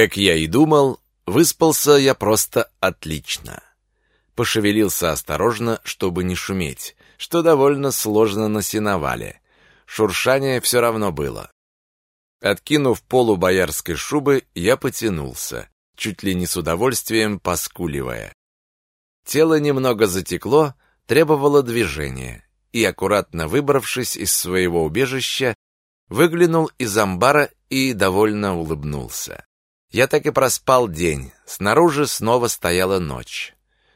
Как я и думал, выспался я просто отлично. Пошевелился осторожно, чтобы не шуметь, что довольно сложно на сеновале. Шуршание все равно было. Откинув полу боярской шубы, я потянулся, чуть ли не с удовольствием поскуливая. Тело немного затекло, требовало движения, и, аккуратно выбравшись из своего убежища, выглянул из амбара и довольно улыбнулся. Я так и проспал день, снаружи снова стояла ночь.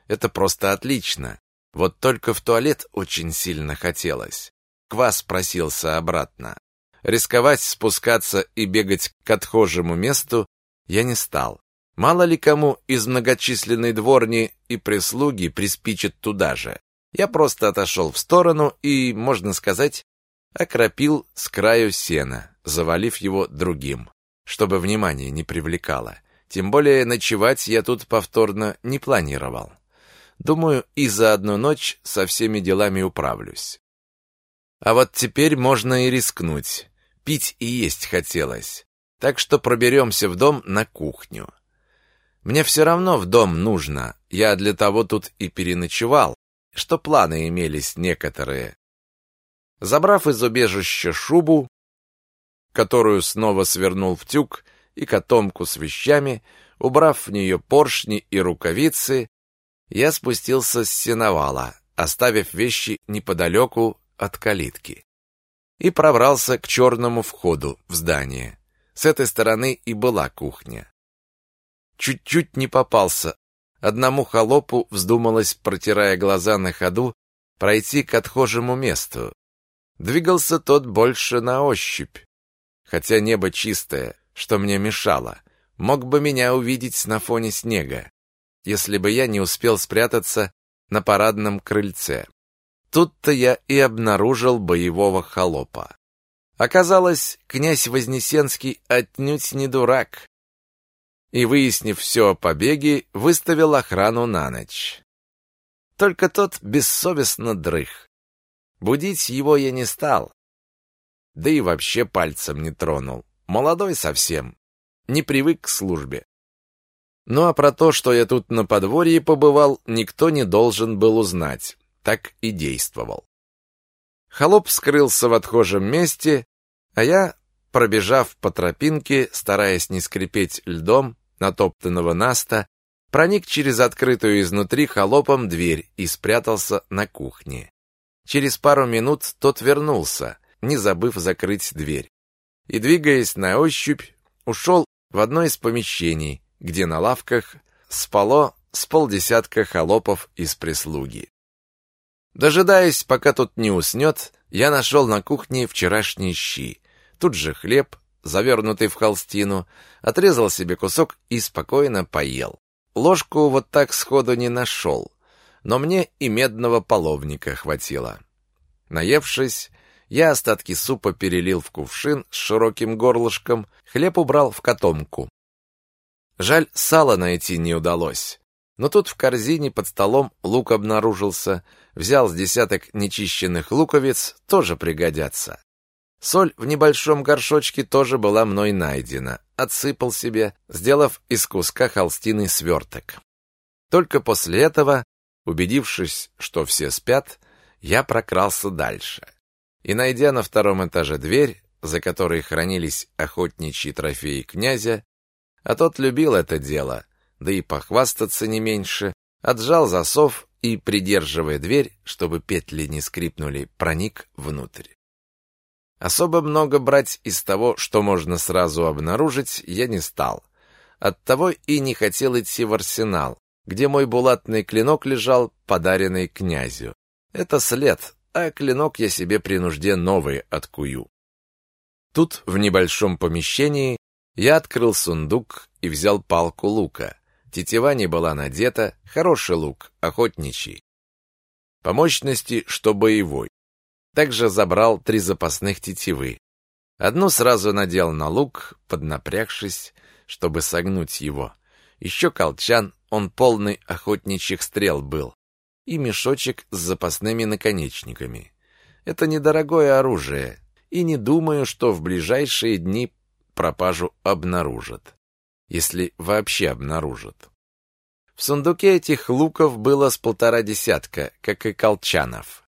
Это просто отлично. Вот только в туалет очень сильно хотелось. Квас просился обратно. Рисковать спускаться и бегать к отхожему месту я не стал. Мало ли кому из многочисленной дворни и прислуги приспичит туда же. Я просто отошел в сторону и, можно сказать, окропил с краю сена, завалив его другим чтобы внимание не привлекало. Тем более ночевать я тут повторно не планировал. Думаю, и за одну ночь со всеми делами управлюсь. А вот теперь можно и рискнуть. Пить и есть хотелось. Так что проберемся в дом на кухню. Мне все равно в дом нужно. Я для того тут и переночевал, что планы имелись некоторые. Забрав из убежища шубу, которую снова свернул в тюк и котомку с вещами, убрав в нее поршни и рукавицы, я спустился с сеновала, оставив вещи неподалеку от калитки, и пробрался к черному входу в здание. С этой стороны и была кухня. Чуть-чуть не попался. Одному холопу вздумалось, протирая глаза на ходу, пройти к отхожему месту. Двигался тот больше на ощупь, хотя небо чистое, что мне мешало. Мог бы меня увидеть на фоне снега, если бы я не успел спрятаться на парадном крыльце. Тут-то я и обнаружил боевого холопа. Оказалось, князь Вознесенский отнюдь не дурак. И, выяснив все о побеге, выставил охрану на ночь. Только тот бессовестно дрых. Будить его я не стал, да и вообще пальцем не тронул. Молодой совсем, не привык к службе. Ну а про то, что я тут на подворье побывал, никто не должен был узнать. Так и действовал. Холоп скрылся в отхожем месте, а я, пробежав по тропинке, стараясь не скрипеть льдом натоптанного наста, проник через открытую изнутри холопом дверь и спрятался на кухне. Через пару минут тот вернулся, не забыв закрыть дверь. И, двигаясь на ощупь, ушел в одно из помещений, где на лавках спало с полдесятка холопов из прислуги. Дожидаясь, пока тот не уснет, я нашел на кухне вчерашние щи. Тут же хлеб, завернутый в холстину, отрезал себе кусок и спокойно поел. Ложку вот так сходу не нашел, но мне и медного половника хватило. Наевшись, я остатки супа перелил в кувшин с широким горлышком, хлеб убрал в котомку. Жаль, сала найти не удалось. Но тут в корзине под столом лук обнаружился. Взял с десяток нечищенных луковиц, тоже пригодятся. Соль в небольшом горшочке тоже была мной найдена. Отсыпал себе, сделав из куска холстины сверток. Только после этого, убедившись, что все спят, я прокрался дальше и, найдя на втором этаже дверь, за которой хранились охотничьи трофеи князя, а тот любил это дело, да и похвастаться не меньше, отжал засов и, придерживая дверь, чтобы петли не скрипнули, проник внутрь. Особо много брать из того, что можно сразу обнаружить, я не стал. Оттого и не хотел идти в арсенал, где мой булатный клинок лежал, подаренный князю. Это след, а клинок я себе при нужде новый откую. Тут, в небольшом помещении, я открыл сундук и взял палку лука. Тетива не была надета, хороший лук, охотничий. По мощности, что боевой. Также забрал три запасных тетивы. Одну сразу надел на лук, поднапрягшись, чтобы согнуть его. Еще колчан, он полный охотничьих стрел был и мешочек с запасными наконечниками. Это недорогое оружие, и не думаю, что в ближайшие дни пропажу обнаружат. если вообще обнаружат. В сундуке этих луков было с полтора десятка, как и колчанов.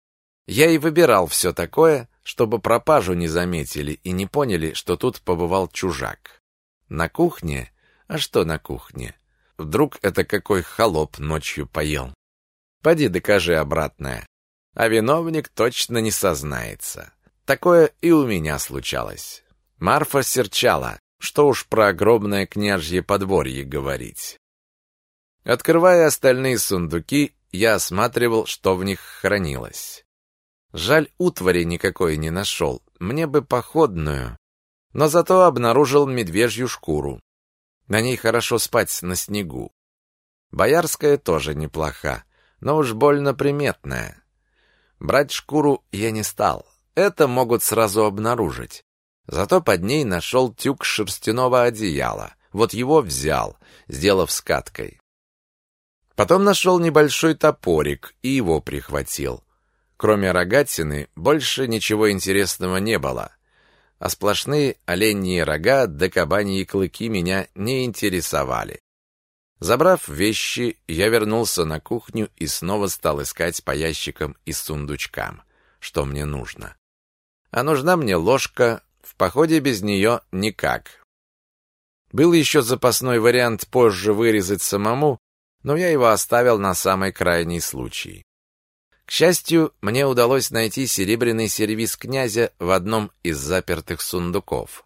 Я и выбирал все такое, чтобы пропажу не заметили и не поняли, что тут побывал чужак. На кухне? А что на кухне? Вдруг это какой холоп ночью поел? Поди докажи обратное. А виновник точно не сознается. Такое и у меня случалось. Марфа серчала, что уж про огромное княжье подворье говорить. Открывая остальные сундуки, я осматривал, что в них хранилось. Жаль, утвари никакой не нашел, мне бы походную. Но зато обнаружил медвежью шкуру. На ней хорошо спать на снегу. Боярская тоже неплоха, но уж больно приметная. Брать шкуру я не стал. Это могут сразу обнаружить. Зато под ней нашел тюк шерстяного одеяла. Вот его взял, сделав скаткой. Потом нашел небольшой топорик и его прихватил. Кроме рогатины, больше ничего интересного не было. А сплошные оленьи рога да кабаньи клыки меня не интересовали. Забрав вещи, я вернулся на кухню и снова стал искать по ящикам и сундучкам, что мне нужно. А нужна мне ложка, в походе без нее никак. Был еще запасной вариант позже вырезать самому, но я его оставил на самый крайний случай. К счастью, мне удалось найти серебряный сервиз князя в одном из запертых сундуков.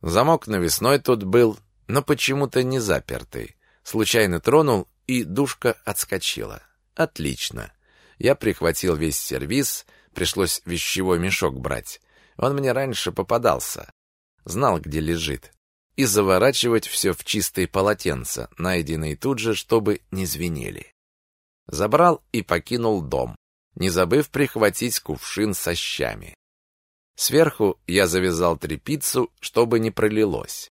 Замок навесной тут был, но почему-то не запертый. Случайно тронул, и душка отскочила. Отлично. Я прихватил весь сервиз, пришлось вещевой мешок брать. Он мне раньше попадался. Знал, где лежит и заворачивать все в чистые полотенца, найденные тут же, чтобы не звенели. Забрал и покинул дом, не забыв прихватить кувшин со щами. Сверху я завязал тряпицу, чтобы не пролилось.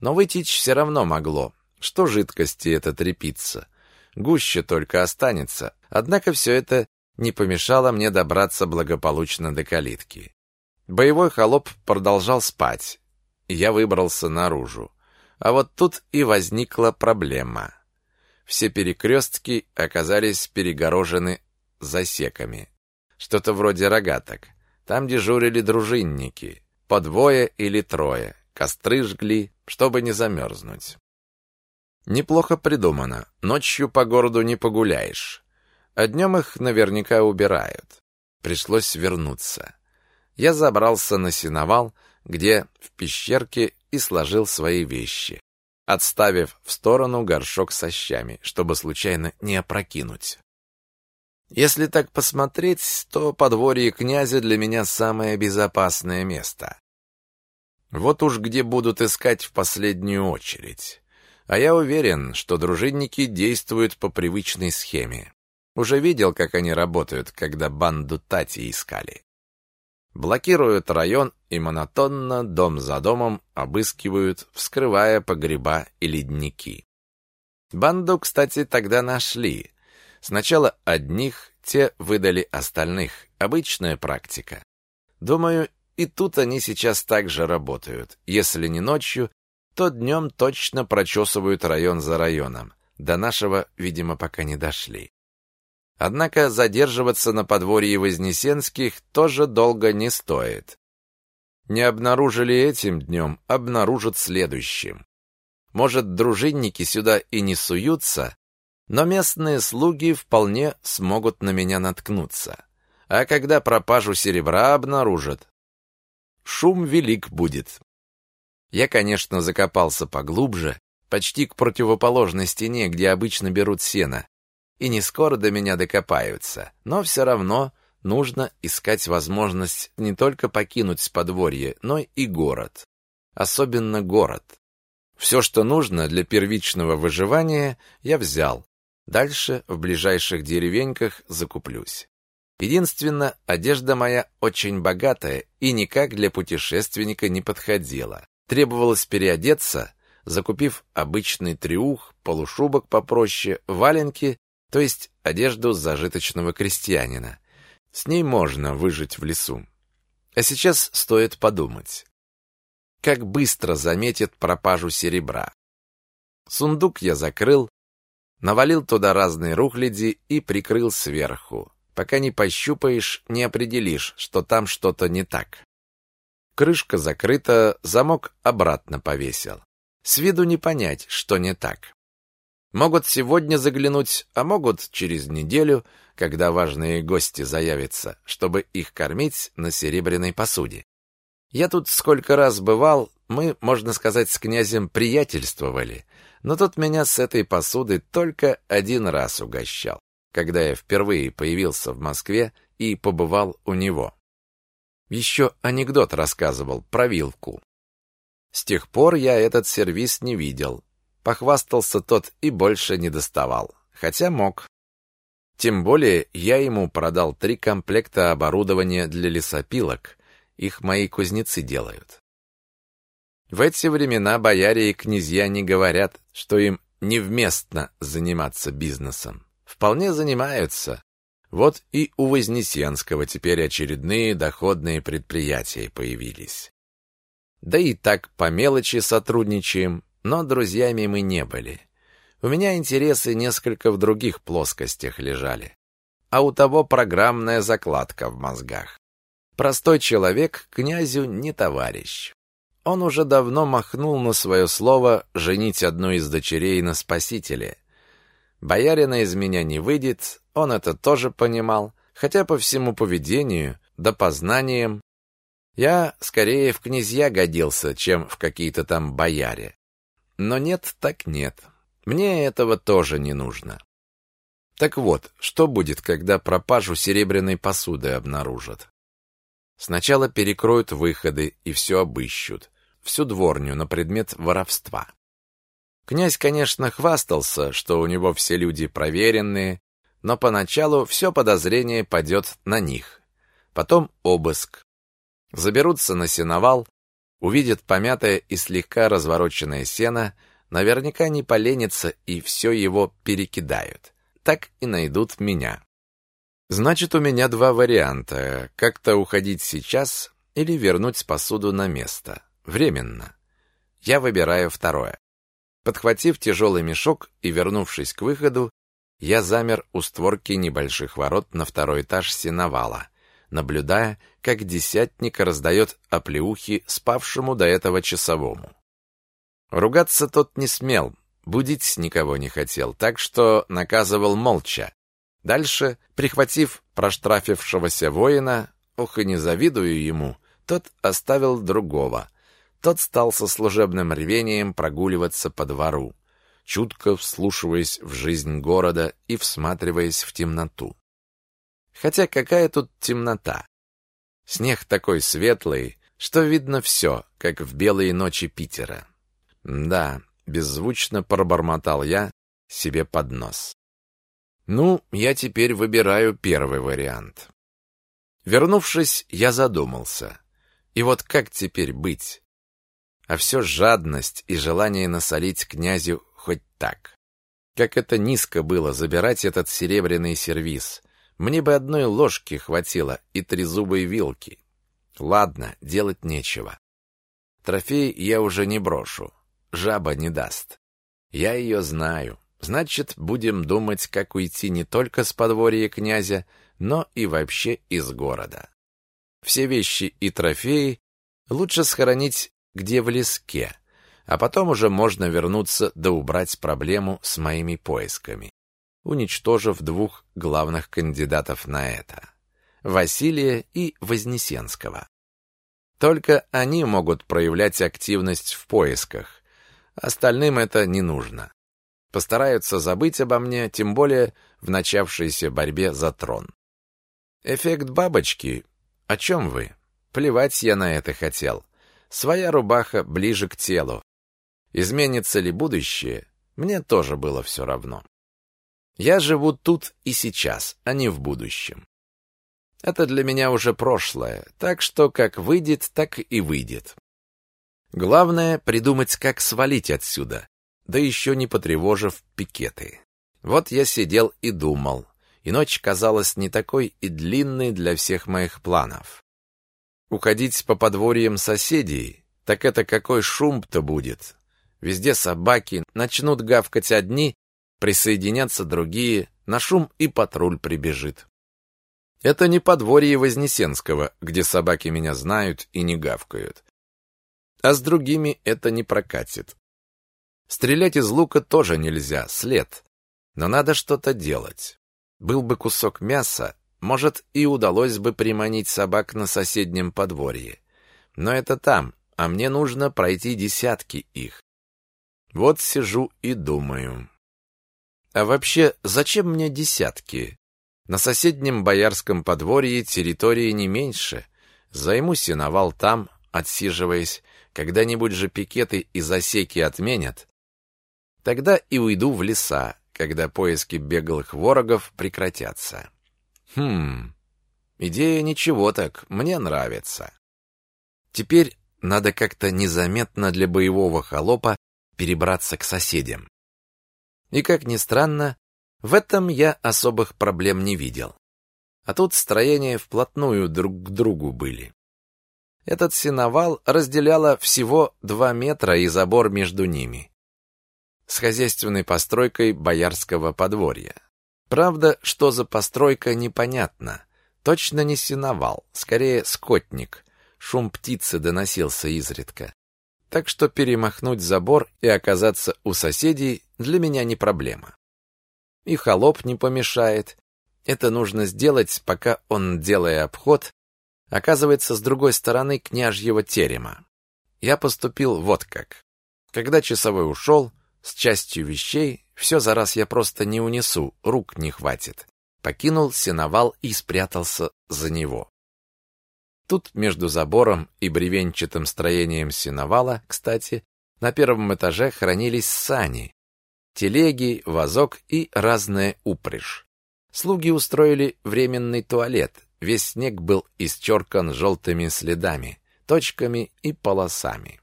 Но вытечь все равно могло. Что жидкости это тряпица? Гуще только останется. Однако все это не помешало мне добраться благополучно до калитки. Боевой холоп продолжал спать, я выбрался наружу. А вот тут и возникла проблема. Все перекрестки оказались перегорожены засеками. Что-то вроде рогаток. Там дежурили дружинники, по двое или трое. Костры жгли, чтобы не замерзнуть. Неплохо придумано. Ночью по городу не погуляешь. А днем их наверняка убирают. Пришлось вернуться. Я забрался на сеновал, где в пещерке и сложил свои вещи, отставив в сторону горшок со щами, чтобы случайно не опрокинуть. Если так посмотреть, то подворье князя для меня самое безопасное место. Вот уж где будут искать в последнюю очередь. А я уверен, что дружинники действуют по привычной схеме. Уже видел, как они работают, когда банду Тати искали блокируют район и монотонно дом за домом обыскивают, вскрывая погреба и ледники. Банду, кстати, тогда нашли. Сначала одних, те выдали остальных. Обычная практика. Думаю, и тут они сейчас также работают. Если не ночью, то днем точно прочесывают район за районом. До нашего, видимо, пока не дошли. Однако задерживаться на подворье Вознесенских тоже долго не стоит. Не обнаружили этим днем, обнаружат следующим. Может, дружинники сюда и не суются, но местные слуги вполне смогут на меня наткнуться. А когда пропажу серебра обнаружат, шум велик будет. Я, конечно, закопался поглубже, почти к противоположной стене, где обычно берут сено, и не скоро до меня докопаются, но все равно нужно искать возможность не только покинуть подворье, но и город. Особенно город. Все, что нужно для первичного выживания, я взял. Дальше в ближайших деревеньках закуплюсь. Единственно, одежда моя очень богатая и никак для путешественника не подходила. Требовалось переодеться, закупив обычный триух, полушубок попроще, валенки то есть одежду зажиточного крестьянина. С ней можно выжить в лесу. А сейчас стоит подумать. Как быстро заметят пропажу серебра. Сундук я закрыл, навалил туда разные рухляди и прикрыл сверху. Пока не пощупаешь, не определишь, что там что-то не так. Крышка закрыта, замок обратно повесил. С виду не понять, что не так. Могут сегодня заглянуть, а могут через неделю, когда важные гости заявятся, чтобы их кормить на серебряной посуде. Я тут сколько раз бывал, мы, можно сказать, с князем приятельствовали, но тут меня с этой посуды только один раз угощал, когда я впервые появился в Москве и побывал у него. Еще анекдот рассказывал про вилку. С тех пор я этот сервис не видел. Похвастался тот и больше не доставал, хотя мог. Тем более я ему продал три комплекта оборудования для лесопилок, их мои кузнецы делают. В эти времена бояре и князья не говорят, что им невместно заниматься бизнесом. Вполне занимаются. Вот и у Вознесенского теперь очередные доходные предприятия появились. Да и так по мелочи сотрудничаем, но друзьями мы не были. У меня интересы несколько в других плоскостях лежали. А у того программная закладка в мозгах. Простой человек князю не товарищ. Он уже давно махнул на свое слово женить одну из дочерей на спасителе. Боярина из меня не выйдет, он это тоже понимал, хотя по всему поведению, да познаниям, я скорее в князья годился, чем в какие-то там бояре. Но нет так нет. Мне этого тоже не нужно. Так вот, что будет, когда пропажу серебряной посуды обнаружат? Сначала перекроют выходы и все обыщут, всю дворню на предмет воровства. Князь, конечно, хвастался, что у него все люди проверенные, но поначалу все подозрение падет на них. Потом обыск. Заберутся на сеновал, увидят помятое и слегка развороченное сено, наверняка не поленятся и все его перекидают. Так и найдут меня. Значит, у меня два варианта: как-то уходить сейчас или вернуть посуду на место, временно. Я выбираю второе. Подхватив тяжелый мешок и вернувшись к выходу, я замер у створки небольших ворот на второй этаж сеновала, наблюдая, как десятник раздает оплеухи спавшему до этого часовому. Ругаться тот не смел, будить никого не хотел, так что наказывал молча, Дальше, прихватив проштрафившегося воина, ох и не завидую ему, тот оставил другого. Тот стал со служебным рвением прогуливаться по двору, чутко вслушиваясь в жизнь города и всматриваясь в темноту. Хотя какая тут темнота? Снег такой светлый, что видно все, как в белые ночи Питера. Да, беззвучно пробормотал я себе под нос. Ну, я теперь выбираю первый вариант. Вернувшись, я задумался. И вот как теперь быть? А все жадность и желание насолить князю хоть так. Как это низко было забирать этот серебряный сервиз. Мне бы одной ложки хватило и трезубой вилки. Ладно, делать нечего. Трофей я уже не брошу. Жаба не даст. Я ее знаю. Значит, будем думать, как уйти не только с подворья князя, но и вообще из города. Все вещи и трофеи лучше схоронить где в леске, а потом уже можно вернуться да убрать проблему с моими поисками, уничтожив двух главных кандидатов на это — Василия и Вознесенского. Только они могут проявлять активность в поисках, остальным это не нужно постараются забыть обо мне, тем более в начавшейся борьбе за трон. Эффект бабочки? О чем вы? Плевать я на это хотел. Своя рубаха ближе к телу. Изменится ли будущее? Мне тоже было все равно. Я живу тут и сейчас, а не в будущем. Это для меня уже прошлое, так что как выйдет, так и выйдет. Главное придумать, как свалить отсюда, да еще не потревожив пикеты. Вот я сидел и думал, и ночь казалась не такой и длинной для всех моих планов. Уходить по подворьям соседей, так это какой шум-то будет. Везде собаки, начнут гавкать одни, присоединятся другие, на шум и патруль прибежит. Это не подворье Вознесенского, где собаки меня знают и не гавкают. А с другими это не прокатит. Стрелять из лука тоже нельзя, след. Но надо что-то делать. Был бы кусок мяса, может, и удалось бы приманить собак на соседнем подворье. Но это там, а мне нужно пройти десятки их. Вот сижу и думаю. А вообще, зачем мне десятки? На соседнем боярском подворье территории не меньше. Займу сеновал там, отсиживаясь. Когда-нибудь же пикеты и засеки отменят. Тогда и уйду в леса, когда поиски беглых ворогов прекратятся. Хм, идея ничего так, мне нравится. Теперь надо как-то незаметно для боевого холопа перебраться к соседям. И, как ни странно, в этом я особых проблем не видел. А тут строения вплотную друг к другу были. Этот сеновал разделяло всего два метра и забор между ними. С хозяйственной постройкой боярского подворья. Правда, что за постройка, непонятно. Точно не сеновал, скорее скотник. Шум птицы доносился изредка. Так что перемахнуть забор и оказаться у соседей для меня не проблема. И холоп не помешает. Это нужно сделать, пока он, делая обход, оказывается с другой стороны княжьего терема. Я поступил вот как. Когда часовой ушел, с частью вещей все за раз я просто не унесу, рук не хватит. Покинул сеновал и спрятался за него. Тут между забором и бревенчатым строением сеновала, кстати, на первом этаже хранились сани, телеги, вазок и разная упряжь. Слуги устроили временный туалет. Весь снег был исчеркан желтыми следами, точками и полосами.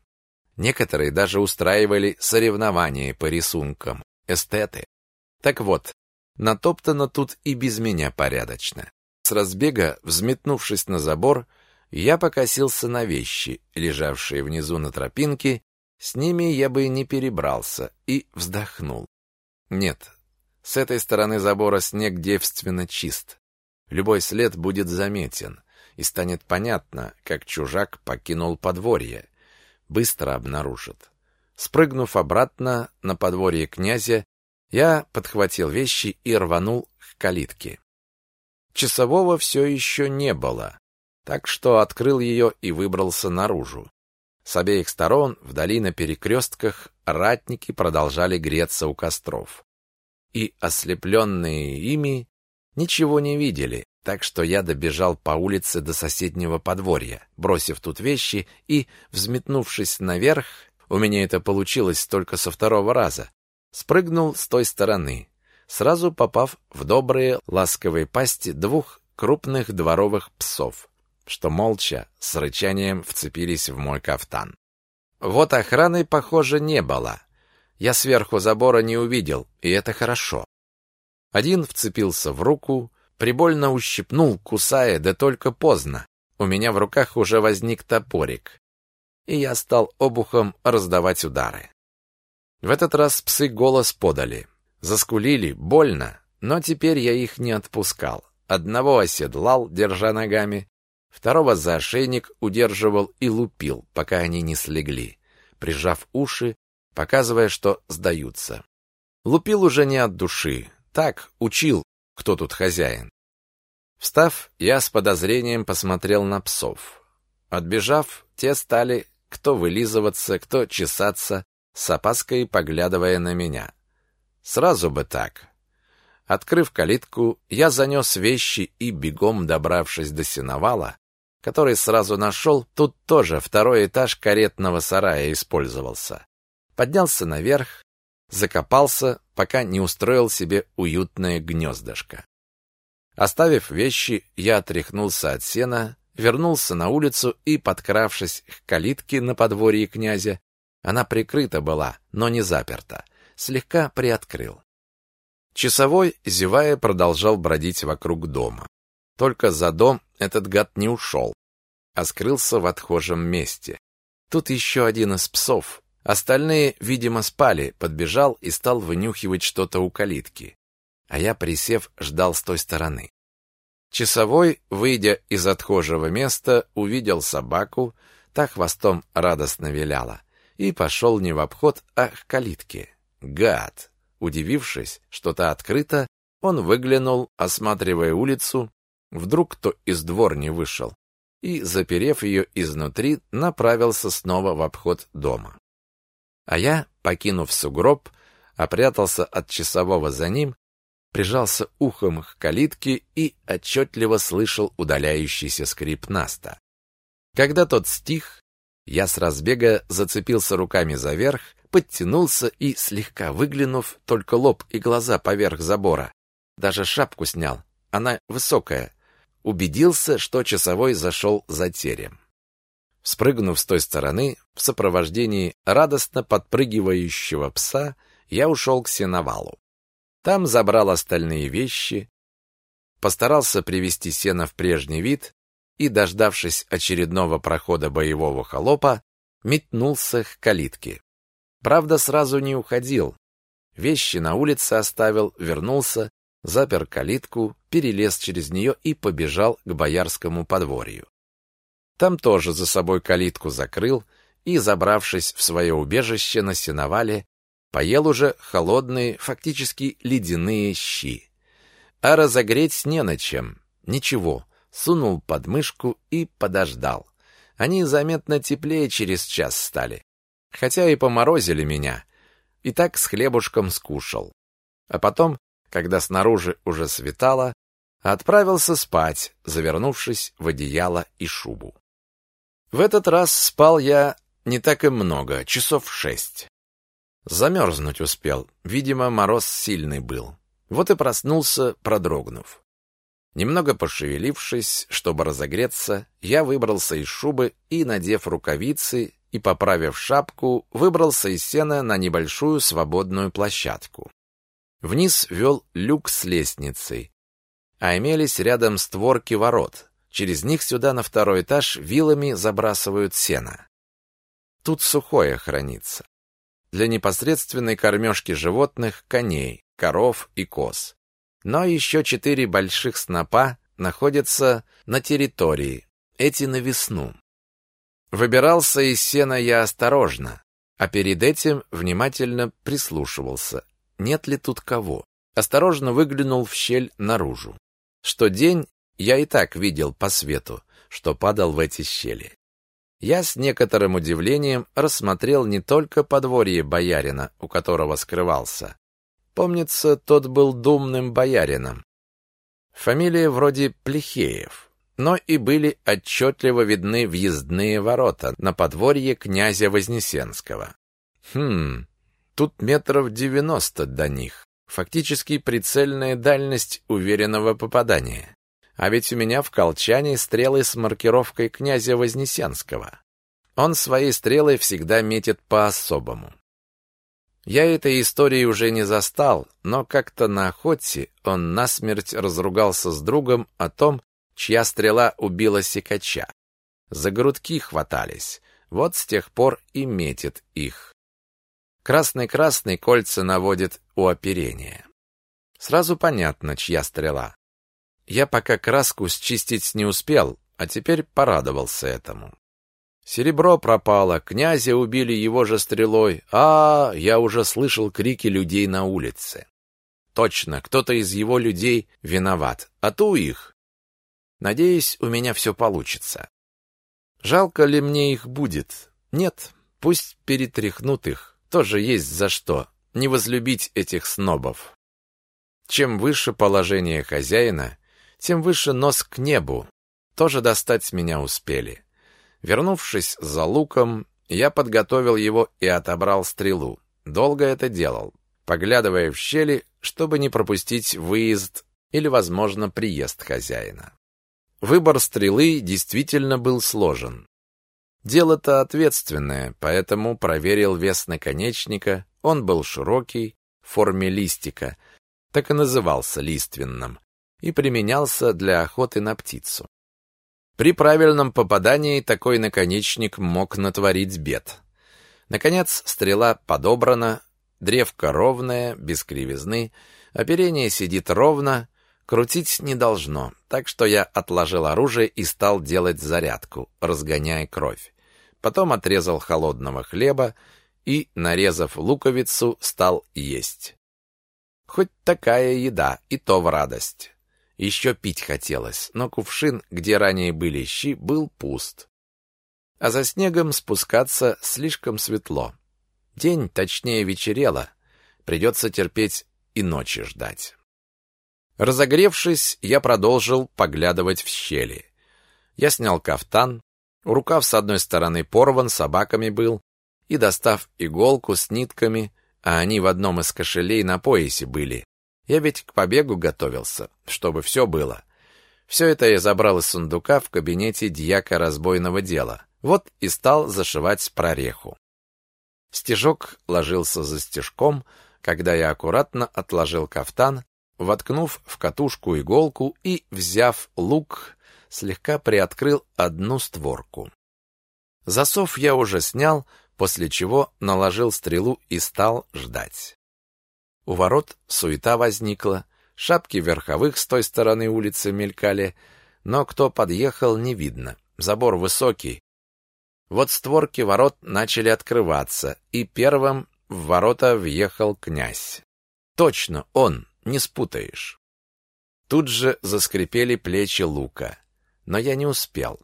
Некоторые даже устраивали соревнования по рисункам эстеты. Так вот, натоптано тут и без меня порядочно. С разбега, взметнувшись на забор, я покосился на вещи, лежавшие внизу на тропинке, с ними я бы не перебрался, и вздохнул. Нет, с этой стороны забора снег девственно чист. Любой след будет заметен, и станет понятно, как чужак покинул подворье. Быстро обнаружат. Спрыгнув обратно на подворье князя, я подхватил вещи и рванул к калитке. Часового все еще не было, так что открыл ее и выбрался наружу. С обеих сторон, вдали на перекрестках, ратники продолжали греться у костров. И, ослепленные ими, ничего не видели, так что я добежал по улице до соседнего подворья, бросив тут вещи и, взметнувшись наверх, у меня это получилось только со второго раза. Спрыгнул с той стороны, сразу попав в добрые ласковые пасти двух крупных дворовых псов, что молча, с рычанием вцепились в мой кафтан. Вот охраны, похоже, не было. Я сверху забора не увидел, и это хорошо. Один вцепился в руку, прибольно ущипнул, кусая, да только поздно. У меня в руках уже возник топорик и я стал обухом раздавать удары. В этот раз псы голос подали. Заскулили, больно, но теперь я их не отпускал. Одного оседлал, держа ногами, второго за ошейник удерживал и лупил, пока они не слегли, прижав уши, показывая, что сдаются. Лупил уже не от души, так учил, кто тут хозяин. Встав, я с подозрением посмотрел на псов. Отбежав, те стали кто вылизываться, кто чесаться, с опаской поглядывая на меня. Сразу бы так. Открыв калитку, я занес вещи и, бегом добравшись до сеновала, который сразу нашел, тут тоже второй этаж каретного сарая использовался. Поднялся наверх, закопался, пока не устроил себе уютное гнездышко. Оставив вещи, я отряхнулся от сена, вернулся на улицу и, подкравшись к калитке на подворье князя, она прикрыта была, но не заперта, слегка приоткрыл. Часовой, зевая, продолжал бродить вокруг дома. Только за дом этот гад не ушел, а скрылся в отхожем месте. Тут еще один из псов, Остальные, видимо, спали, подбежал и стал вынюхивать что-то у калитки. А я, присев, ждал с той стороны. Часовой, выйдя из отхожего места, увидел собаку, та хвостом радостно виляла, и пошел не в обход, а к калитке. Гад! Удивившись, что та открыта, он выглянул, осматривая улицу, вдруг кто из дворни вышел, и, заперев ее изнутри, направился снова в обход дома. А я, покинув сугроб, опрятался от часового за ним, прижался ухом к калитке и отчетливо слышал удаляющийся скрип Наста. Когда тот стих, я с разбега зацепился руками за верх, подтянулся и, слегка выглянув, только лоб и глаза поверх забора, даже шапку снял, она высокая, убедился, что часовой зашел за терем. Спрыгнув с той стороны, в сопровождении радостно подпрыгивающего пса, я ушел к сеновалу. Там забрал остальные вещи, постарался привести сено в прежний вид и, дождавшись очередного прохода боевого холопа, метнулся к калитке. Правда, сразу не уходил. Вещи на улице оставил, вернулся, запер калитку, перелез через нее и побежал к боярскому подворью. Там тоже за собой калитку закрыл и, забравшись в свое убежище на сеновале, Поел уже холодные, фактически ледяные щи. А разогреть не на чем. Ничего. Сунул под мышку и подождал. Они заметно теплее через час стали. Хотя и поморозили меня. И так с хлебушком скушал. А потом, когда снаружи уже светало, отправился спать, завернувшись в одеяло и шубу. В этот раз спал я не так и много, часов шесть. Замерзнуть успел. Видимо, мороз сильный был. Вот и проснулся, продрогнув. Немного пошевелившись, чтобы разогреться, я выбрался из шубы и, надев рукавицы и поправив шапку, выбрался из сена на небольшую свободную площадку. Вниз вел люк с лестницей, а имелись рядом створки ворот. Через них сюда на второй этаж вилами забрасывают сено. Тут сухое хранится для непосредственной кормежки животных, коней, коров и коз. Но еще четыре больших снопа находятся на территории, эти на весну. Выбирался из сена я осторожно, а перед этим внимательно прислушивался, нет ли тут кого. Осторожно выглянул в щель наружу. Что день я и так видел по свету, что падал в эти щели я с некоторым удивлением рассмотрел не только подворье боярина, у которого скрывался. Помнится, тот был думным боярином. Фамилия вроде Плехеев, но и были отчетливо видны въездные ворота на подворье князя Вознесенского. Хм, тут метров девяносто до них. Фактически прицельная дальность уверенного попадания. А ведь у меня в колчане стрелы с маркировкой князя Вознесенского. Он свои стрелы всегда метит по-особому. Я этой истории уже не застал, но как-то на охоте он насмерть разругался с другом о том, чья стрела убила сикача. За грудки хватались, вот с тех пор и метит их. Красный-красный кольца наводит у оперения. Сразу понятно, чья стрела. Я пока краску счистить не успел, а теперь порадовался этому. Серебро пропало, князя убили его же стрелой. А, я уже слышал крики людей на улице. Точно, кто-то из его людей виноват. А то их. Надеюсь, у меня все получится. Жалко ли мне их будет? Нет, пусть перетряхнут их. Тоже есть за что. Не возлюбить этих снобов. Чем выше положение хозяина, тем выше нос к небу. Тоже достать меня успели. Вернувшись за луком, я подготовил его и отобрал стрелу. Долго это делал, поглядывая в щели, чтобы не пропустить выезд или, возможно, приезд хозяина. Выбор стрелы действительно был сложен. Дело-то ответственное, поэтому проверил вес наконечника, он был широкий, в форме листика, так и назывался лиственным, и применялся для охоты на птицу. При правильном попадании такой наконечник мог натворить бед. Наконец, стрела подобрана, древко ровное, без кривизны, оперение сидит ровно, крутить не должно, так что я отложил оружие и стал делать зарядку, разгоняя кровь. Потом отрезал холодного хлеба и, нарезав луковицу, стал есть. Хоть такая еда, и то в радость. Еще пить хотелось, но кувшин, где ранее были щи, был пуст. А за снегом спускаться слишком светло. День, точнее, вечерело. Придется терпеть и ночи ждать. Разогревшись, я продолжил поглядывать в щели. Я снял кафтан, рукав с одной стороны порван, собаками был, и, достав иголку с нитками, а они в одном из кошелей на поясе были, я ведь к побегу готовился, чтобы все было. Все это я забрал из сундука в кабинете дьяка разбойного дела. Вот и стал зашивать прореху. Стежок ложился за стежком, когда я аккуратно отложил кафтан, воткнув в катушку иголку и, взяв лук, слегка приоткрыл одну створку. Засов я уже снял, после чего наложил стрелу и стал ждать. У ворот суета возникла, шапки верховых с той стороны улицы мелькали, но кто подъехал, не видно. Забор высокий. Вот створки ворот начали открываться, и первым в ворота въехал князь. Точно он, не спутаешь. Тут же заскрипели плечи лука, но я не успел.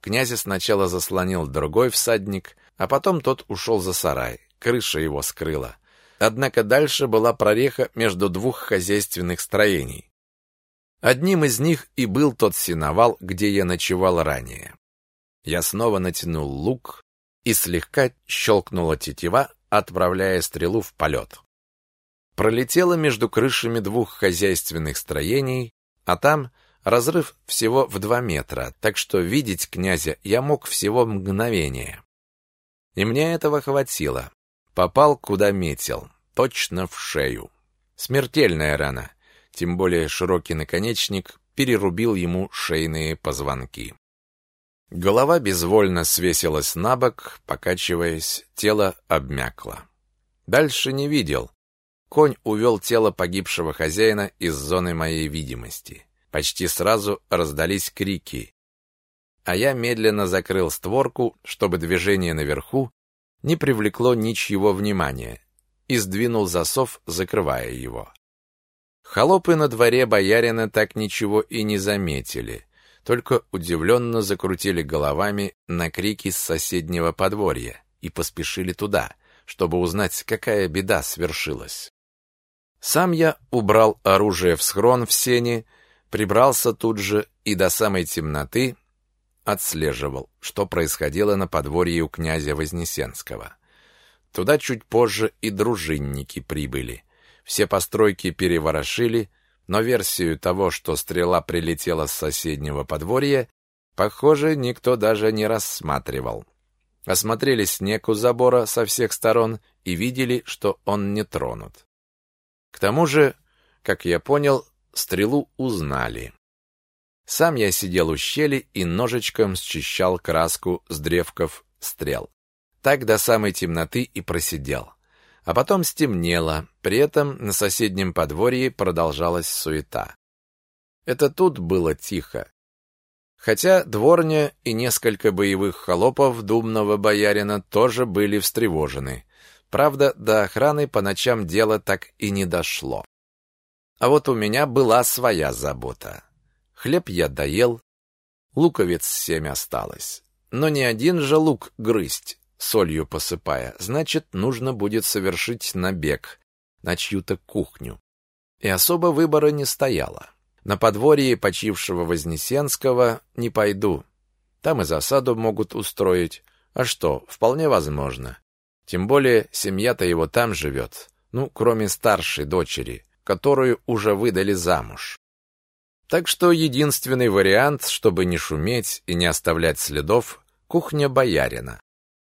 Князя сначала заслонил другой всадник, а потом тот ушел за сарай, крыша его скрыла. Однако дальше была прореха между двух хозяйственных строений. Одним из них и был тот сеновал, где я ночевал ранее. Я снова натянул лук и слегка щелкнула тетива, отправляя стрелу в полет. Пролетела между крышами двух хозяйственных строений, а там разрыв всего в два метра, так что видеть князя я мог всего мгновение. И мне этого хватило. Попал, куда метил, точно в шею. Смертельная рана, тем более широкий наконечник перерубил ему шейные позвонки. Голова безвольно свесилась на бок, покачиваясь, тело обмякло. Дальше не видел. Конь увел тело погибшего хозяина из зоны моей видимости. Почти сразу раздались крики. А я медленно закрыл створку, чтобы движение наверху не привлекло ничьего внимания, и сдвинул засов, закрывая его. Холопы на дворе боярина так ничего и не заметили, только удивленно закрутили головами на крики с соседнего подворья и поспешили туда, чтобы узнать, какая беда свершилась. Сам я убрал оружие в схрон в сене, прибрался тут же и до самой темноты отслеживал, что происходило на подворье у князя Вознесенского. Туда чуть позже и дружинники прибыли. Все постройки переворошили, но версию того, что стрела прилетела с соседнего подворья, похоже, никто даже не рассматривал. Осмотрели снег у забора со всех сторон и видели, что он не тронут. К тому же, как я понял, стрелу узнали. Сам я сидел у щели и ножичком счищал краску с древков стрел. Так до самой темноты и просидел. А потом стемнело, при этом на соседнем подворье продолжалась суета. Это тут было тихо. Хотя дворня и несколько боевых холопов думного боярина тоже были встревожены. Правда, до охраны по ночам дело так и не дошло. А вот у меня была своя забота. Хлеб я доел, луковиц семь осталось. Но не один же лук грызть, солью посыпая, значит, нужно будет совершить набег на чью-то кухню. И особо выбора не стояло. На подворье почившего Вознесенского не пойду. Там и засаду могут устроить. А что, вполне возможно. Тем более семья-то его там живет. Ну, кроме старшей дочери, которую уже выдали замуж. Так что единственный вариант, чтобы не шуметь и не оставлять следов, кухня боярина,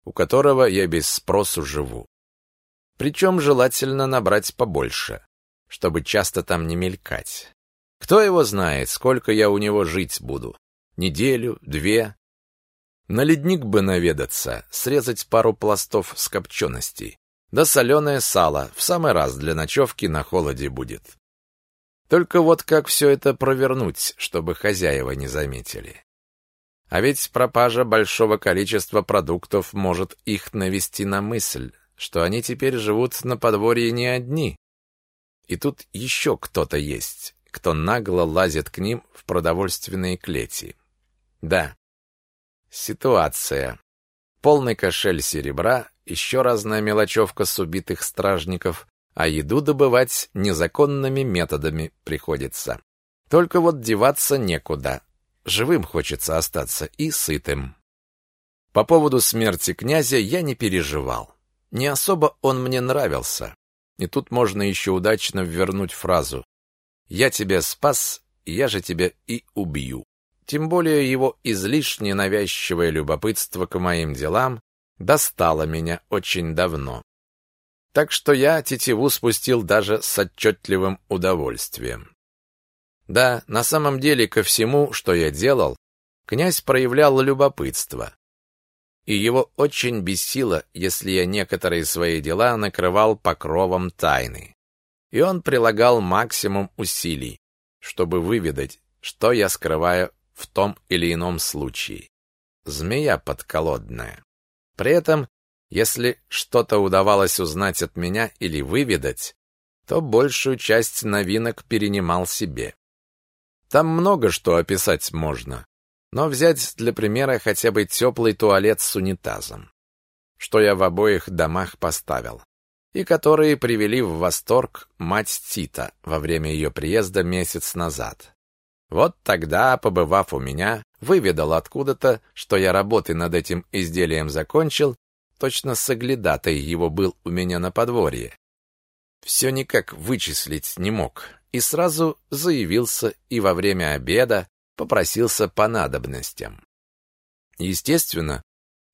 у которого я без спросу живу. Причем желательно набрать побольше, чтобы часто там не мелькать. Кто его знает, сколько я у него жить буду? Неделю, две? На ледник бы наведаться, срезать пару пластов с копченостей. Да соленое сало, в самый раз для ночевки на холоде будет. Только вот как все это провернуть, чтобы хозяева не заметили? А ведь пропажа большого количества продуктов может их навести на мысль, что они теперь живут на подворье не одни. И тут еще кто-то есть, кто нагло лазит к ним в продовольственные клети. Да, ситуация. Полный кошель серебра, еще разная мелочевка с убитых стражников, а еду добывать незаконными методами приходится. Только вот деваться некуда, Живым хочется остаться и сытым. По поводу смерти князя я не переживал. Не особо он мне нравился. И тут можно еще удачно вернуть фразу «Я тебя спас, я же тебя и убью». Тем более его излишне навязчивое любопытство к моим делам достало меня очень давно. Так что я тетиву спустил даже с отчетливым удовольствием. Да, на самом деле ко всему, что я делал, князь проявлял любопытство. И его очень бесило, если я некоторые свои дела накрывал покровом тайны. И он прилагал максимум усилий, чтобы выведать, что я скрываю в том или ином случае. Змея подколодная. При этом, если что-то удавалось узнать от меня или выведать, то большую часть новинок перенимал себе. Там много что описать можно. Но взять для примера хотя бы теплый туалет с унитазом, что я в обоих домах поставил, и которые привели в восторг мать Тита во время ее приезда месяц назад. Вот тогда, побывав у меня, выведал откуда-то, что я работы над этим изделием закончил, точно соглядатай его был у меня на подворье. Все никак вычислить не мог, и сразу заявился и во время обеда попросился по надобностям. Естественно,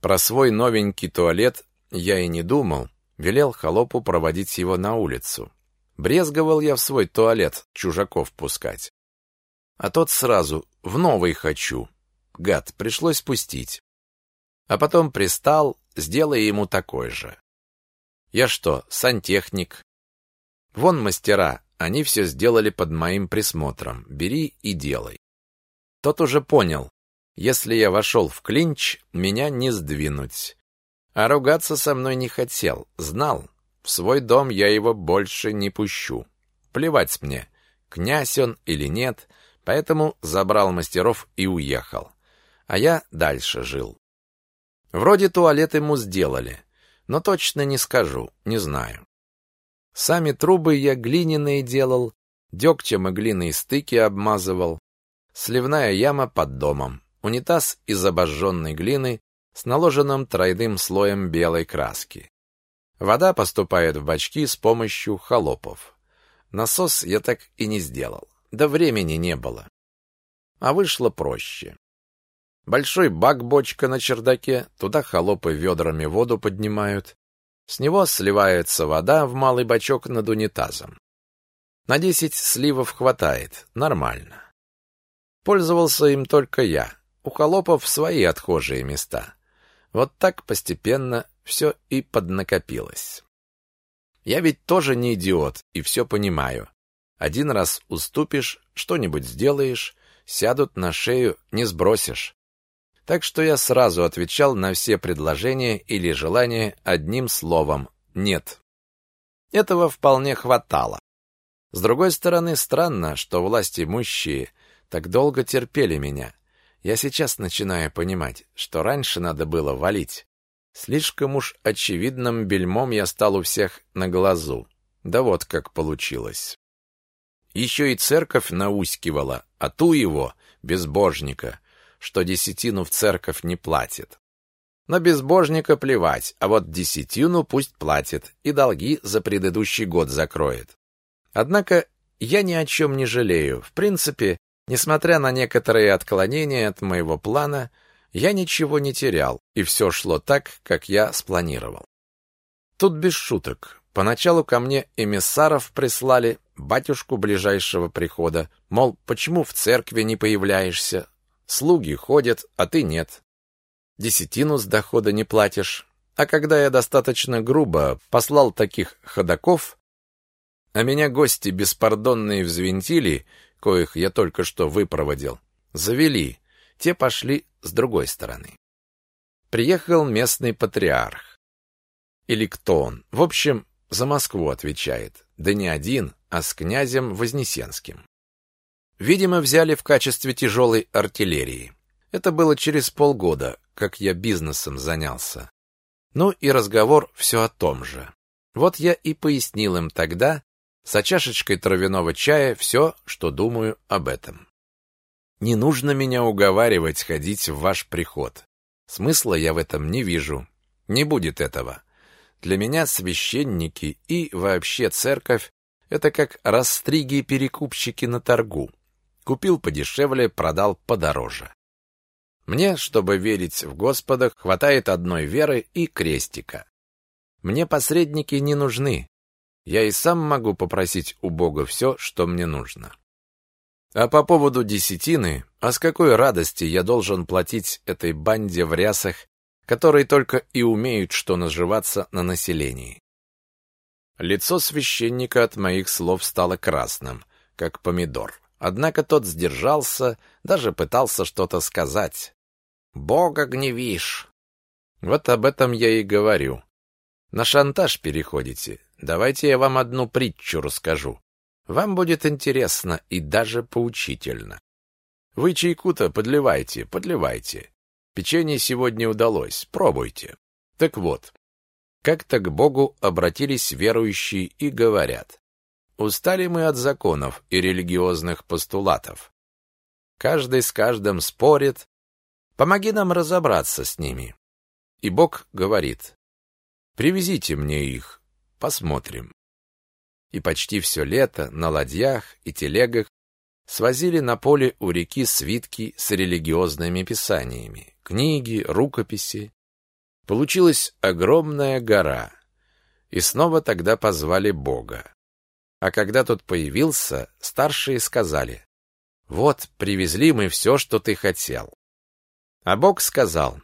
про свой новенький туалет я и не думал, велел холопу проводить его на улицу. Брезговал я в свой туалет чужаков пускать. А тот сразу «в новый хочу». Гад, пришлось пустить. А потом пристал, сделай ему такой же. Я что, сантехник? Вон мастера, они все сделали под моим присмотром. Бери и делай. Тот уже понял. Если я вошел в клинч, меня не сдвинуть. А ругаться со мной не хотел. Знал. В свой дом я его больше не пущу. Плевать мне, князь он или нет, поэтому забрал мастеров и уехал. А я дальше жил. Вроде туалет ему сделали, но точно не скажу, не знаю. Сами трубы я глиняные делал, дегтем и глиной стыки обмазывал, сливная яма под домом, унитаз из обожженной глины с наложенным тройным слоем белой краски. Вода поступает в бачки с помощью холопов. Насос я так и не сделал, да времени не было. А вышло проще. Большой бак-бочка на чердаке, туда холопы ведрами воду поднимают, с него сливается вода в малый бачок над унитазом. На десять сливов хватает, нормально. Пользовался им только я. У холопов свои отхожие места. Вот так постепенно все и поднакопилось. Я ведь тоже не идиот и все понимаю. Один раз уступишь, что-нибудь сделаешь, сядут на шею, не сбросишь. Так что я сразу отвечал на все предложения или желания одним словом «нет». Этого вполне хватало. С другой стороны, странно, что власть имущие так долго терпели меня. Я сейчас начинаю понимать, что раньше надо было валить. Слишком уж очевидным бельмом я стал у всех на глазу. Да вот как получилось. Еще и церковь наускивала, а ту его, безбожника, что десятину в церковь не платит. На безбожника плевать, а вот десятину пусть платит и долги за предыдущий год закроет. Однако я ни о чем не жалею. В принципе, несмотря на некоторые отклонения от моего плана, я ничего не терял, и все шло так, как я спланировал. Тут без шуток. Поначалу ко мне эмиссаров прислали, батюшку ближайшего прихода, мол, почему в церкви не появляешься, Слуги ходят, а ты нет. десятину с дохода не платишь. А когда я достаточно грубо послал таких ходаков, а меня гости беспардонные взвинтили, коих я только что выпроводил, завели, те пошли с другой стороны. Приехал местный патриарх. Или кто он? В общем, за Москву отвечает. Да не один, а с князем Вознесенским. Видимо, взяли в качестве тяжелой артиллерии. Это было через полгода, как я бизнесом занялся. Ну и разговор все о том же. Вот я и пояснил им тогда, за чашечкой травяного чая, все, что думаю об этом. Не нужно меня уговаривать ходить в ваш приход. Смысла я в этом не вижу. Не будет этого. Для меня священники и вообще церковь — это как растриги-перекупщики на торгу. Купил подешевле, продал подороже. Мне, чтобы верить в Господа, хватает одной веры и крестика. Мне посредники не нужны. Я и сам могу попросить у Бога все, что мне нужно. А по поводу десятины, а с какой радости я должен платить этой банде в рясах, которые только и умеют что наживаться на населении? Лицо священника от моих слов стало красным, как помидор. Однако тот сдержался, даже пытался что-то сказать. Бога гневишь. Вот об этом я и говорю. На шантаж переходите. Давайте я вам одну притчу расскажу. Вам будет интересно и даже поучительно. Вы чайку-то подливайте, подливайте. Печенье сегодня удалось, пробуйте. Так вот, как-то к Богу обратились верующие и говорят, устали мы от законов и религиозных постулатов. Каждый с каждым спорит, Помоги нам разобраться с ними. И Бог говорит, привезите мне их, посмотрим. И почти все лето на ладьях и телегах свозили на поле у реки свитки с религиозными писаниями, книги, рукописи. Получилась огромная гора. И снова тогда позвали Бога. А когда тот появился, старшие сказали, «Вот, привезли мы все, что ты хотел. А Бог сказал,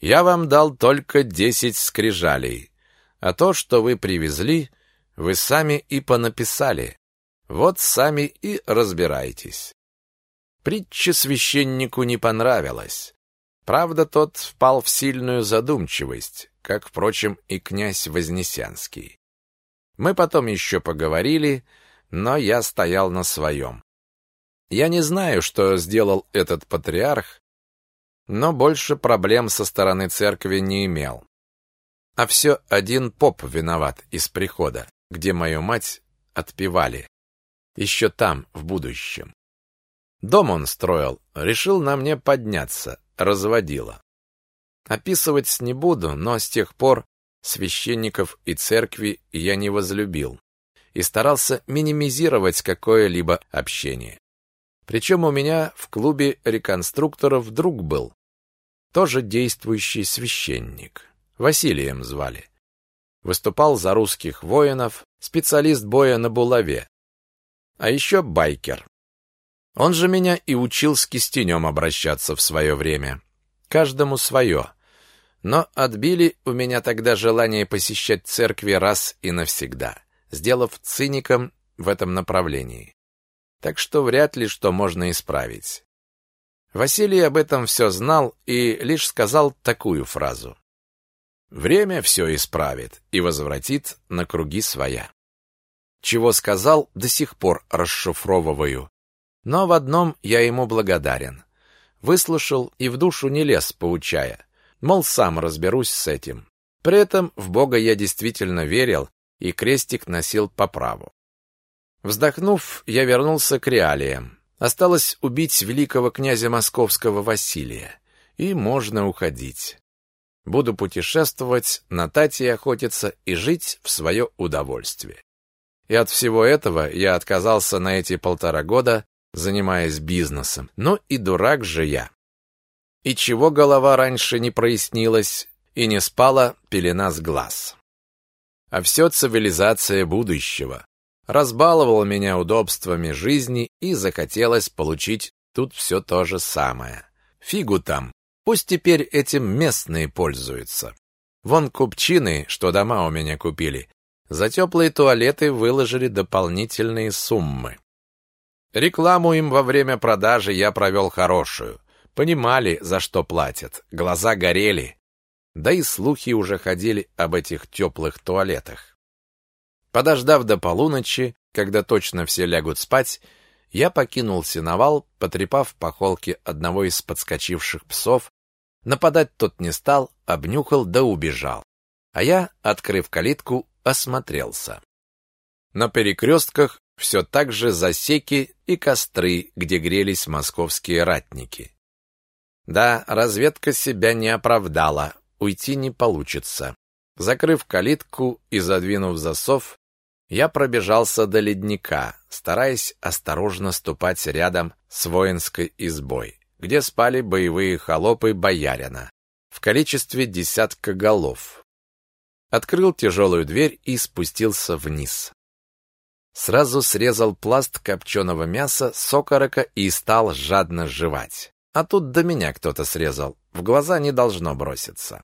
«Я вам дал только десять скрижалей, а то, что вы привезли, вы сами и понаписали. Вот сами и разбирайтесь». Притча священнику не понравилась. Правда, тот впал в сильную задумчивость, как, впрочем, и князь Вознесенский. Мы потом еще поговорили, но я стоял на своем. Я не знаю, что сделал этот патриарх, но больше проблем со стороны церкви не имел. А все один поп виноват из прихода, где мою мать отпевали. Еще там, в будущем. Дом он строил, решил на мне подняться, разводила. Описывать не буду, но с тех пор священников и церкви я не возлюбил и старался минимизировать какое-либо общение. Причем у меня в клубе реконструкторов друг был, тоже действующий священник. Василием звали. Выступал за русских воинов, специалист боя на булаве. А еще байкер. Он же меня и учил с кистенем обращаться в свое время. Каждому свое. Но отбили у меня тогда желание посещать церкви раз и навсегда, сделав циником в этом направлении. Так что вряд ли что можно исправить. Василий об этом все знал и лишь сказал такую фразу. «Время все исправит и возвратит на круги своя». Чего сказал, до сих пор расшифровываю. Но в одном я ему благодарен. Выслушал и в душу не лез, поучая. Мол, сам разберусь с этим. При этом в Бога я действительно верил и крестик носил по праву. Вздохнув, я вернулся к реалиям. Осталось убить великого князя московского Василия, и можно уходить. Буду путешествовать, на Тати охотиться и жить в свое удовольствие. И от всего этого я отказался на эти полтора года, занимаясь бизнесом. Ну и дурак же я. И чего голова раньше не прояснилась и не спала пелена с глаз. А все цивилизация будущего разбаловал меня удобствами жизни и захотелось получить тут все то же самое. Фигу там. Пусть теперь этим местные пользуются. Вон купчины, что дома у меня купили, за теплые туалеты выложили дополнительные суммы. Рекламу им во время продажи я провел хорошую. Понимали, за что платят, глаза горели. Да и слухи уже ходили об этих теплых туалетах. Подождав до полуночи, когда точно все лягут спать, я покинул сеновал, потрепав по холке одного из подскочивших псов. Нападать тот не стал, обнюхал да убежал. А я, открыв калитку, осмотрелся. На перекрестках все так же засеки и костры, где грелись московские ратники. Да, разведка себя не оправдала, уйти не получится. Закрыв калитку и задвинув засов, я пробежался до ледника, стараясь осторожно ступать рядом с воинской избой, где спали боевые холопы боярина в количестве десятка голов. Открыл тяжелую дверь и спустился вниз. Сразу срезал пласт копченого мяса с окорока и стал жадно жевать. А тут до меня кто-то срезал, в глаза не должно броситься.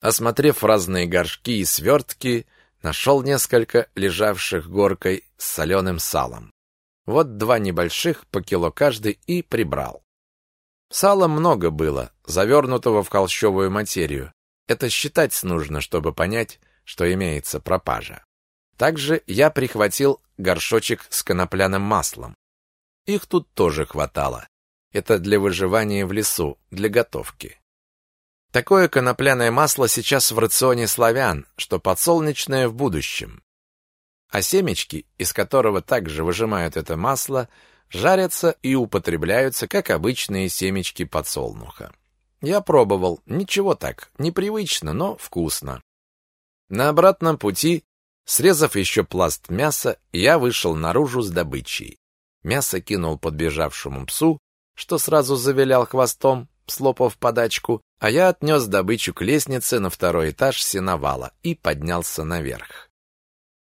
Осмотрев разные горшки и свертки, Нашел несколько лежавших горкой с соленым салом. Вот два небольших, по кило каждый, и прибрал. Сала много было, завернутого в холщовую материю. Это считать нужно, чтобы понять, что имеется пропажа. Также я прихватил горшочек с конопляным маслом. Их тут тоже хватало. Это для выживания в лесу, для готовки. Такое конопляное масло сейчас в рационе славян, что подсолнечное в будущем. А семечки, из которого также выжимают это масло, жарятся и употребляются как обычные семечки подсолнуха. Я пробовал, ничего так, непривычно, но вкусно. На обратном пути, срезав еще пласт мяса, я вышел наружу с добычей. Мясо кинул подбежавшему псу, что сразу завилял хвостом, слопав подачку, а я отнес добычу к лестнице на второй этаж сеновала и поднялся наверх.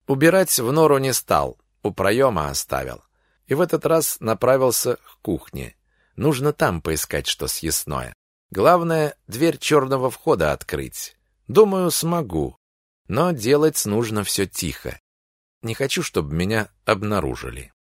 Убирать в нору не стал, у проема оставил. И в этот раз направился к кухне. Нужно там поискать что съестное. Главное, дверь черного входа открыть. Думаю, смогу. Но делать нужно все тихо. Не хочу, чтобы меня обнаружили.